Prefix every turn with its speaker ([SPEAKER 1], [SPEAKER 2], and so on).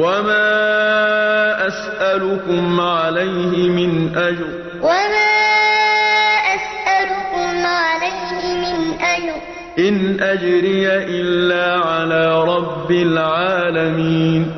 [SPEAKER 1] وَمَا أَسْأَلُكُمْ عَلَيْهِ مِنْ أَجْرٍ ۖ إِنْ أَجْرِيَ إِلَّا عَلَىٰ رَبِّ الْعَالَمِينَ